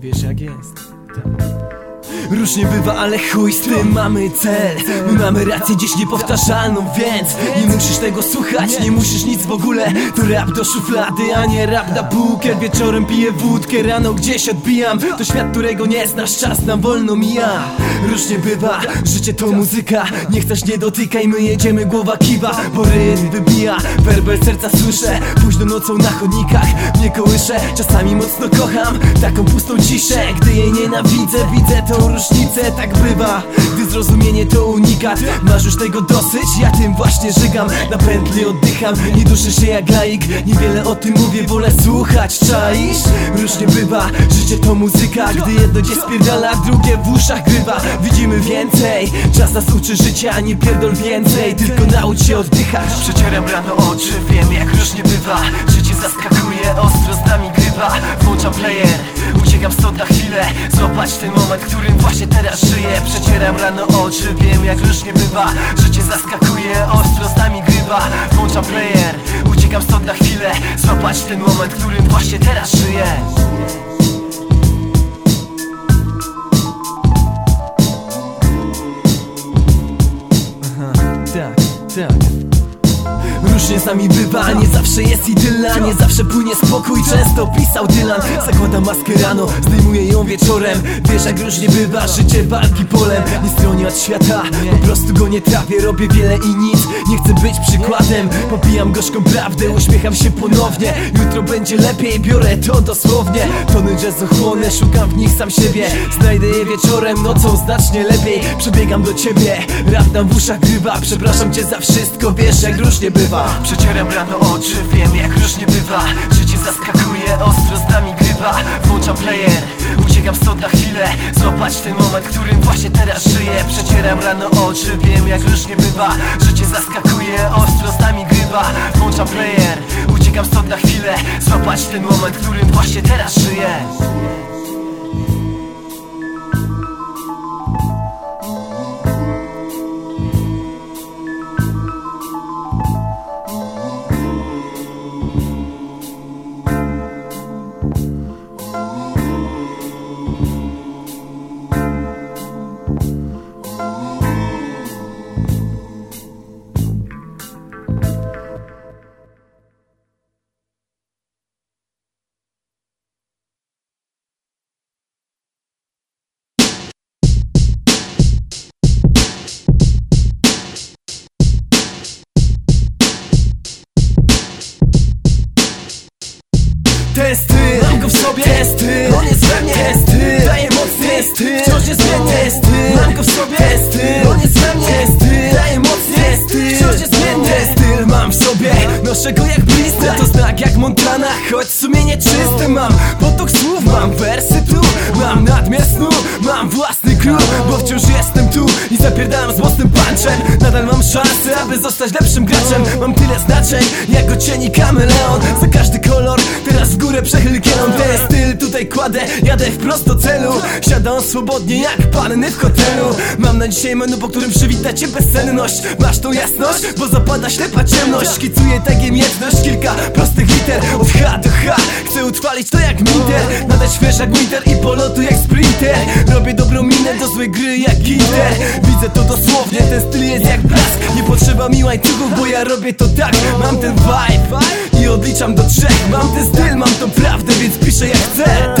Różnie bywa, wiesz jak jest tak. Różnie bywa, ale chuj z tym. Mamy cel. My mamy rację dziś niepowtarzalną, więc Nie musisz tego słuchać, nie musisz nic w ogóle. To rap do szuflady, a nie rap na bukier Wieczorem piję wódkę, rano gdzieś odbijam. To świat, którego nie znasz, czas nam wolno mija. Różnie bywa, życie to muzyka. Nie chcesz, nie dotykaj, my jedziemy, głowa kiwa. Bo rytm wybija, werbel serca słyszę. Późno nocą na chodnikach mnie kołyszę Czasami mocno kocham taką pustą ciszę. Gdy jej nienawidzę, widzę tą różnicę Tak bywa, gdy zrozumienie to unikat Masz już tego dosyć, ja tym właśnie żygam Na pętli oddycham, nie duszę się jak laik Niewiele o tym mówię, wolę słuchać, czaisz? Różnie bywa, życie to muzyka. Gdy jedno cię spierdala, drugie w uszach grywa. Widzimy więcej, czas nas uczy życia Nie pierdol więcej, tylko naucz się oddychać. Przecieram rano oczy, wiem jak różnie bywa. Życie zaskakuje, ostro z nami grywa Włączam player, uciekam stąd na chwilę. Złapać ten moment, którym właśnie teraz żyję. Przecieram rano oczy, wiem jak różnie bywa. Życie zaskakuje, ostro z nami grywa. Włączam player, uciekam stąd na chwilę. Złapać ten moment, którym właśnie teraz żyję Nami bywa, nie zawsze jest idylla Nie zawsze płynie spokój, często pisał Dylan. Zakładam maskę rano, zdejmuję ją wieczorem. Wiesz jak różnie bywa, życie walki polem. Nie stronię od świata, po prostu go nie trafię Robię wiele i nic, nie chcę być przykładem Popijam gorzką prawdę, uśmiecham się ponownie. Jutro będzie lepiej, biorę to dosłownie. Tony jazzu chłonę, szukam w nich sam siebie. Znajdę je wieczorem, nocą znacznie lepiej. Przebiegam do ciebie, rap nam w uszach grywa. Przepraszam cię za wszystko, wiesz jak różnie bywa Przecieram rano oczy, wiem jak różnie bywa. Życie zaskakuje, ostro z nami grywa. Włączam player, uciekam stąd na chwilę. Złapać ten moment, którym właśnie teraz żyję. Przecieram rano oczy, wiem jak różnie bywa. Życie zaskakuje, ostro z nami grywa. Włączam player, uciekam stąd na chwilę. Złapać ten moment, którym właśnie teraz żyję sobie Noszę go jak blister, to znak jak Montana Choć sumienie czyste mam. Potok słów, mam wersy tu Mam nadmiar snu, mam własny klub Bo wciąż jestem tu i zapierdalam z mocnym Nadal mam szansę, aby zostać lepszym graczem. Mam tyle znaczeń, jak cieni kameleon. Za każdy kolor, teraz w górę przechyl kieron Ten styl tutaj kładę, jadę wprost do celu. Siadam swobodnie jak panny w hotelu. Mam na dzisiaj menu, po którym przywita cię bezsenność. Masz tą jasność, bo zapada ślepa ciemność. Szkicuję tak jemietność, kilka prostych liter Od H chcę utrwalić to jak minter Nadać śwież jak winter i polotu jak sprinter. Robię dobrą minę do złej gry jak ginter Widzę to dosłownie, ten styl jest jak blask. Nie potrzeba mi łańcuchów, bo ja robię to tak. Mam ten vibe i odliczam do trzech. Mam ten styl, mam tą prawdę, więc piszę jak chcę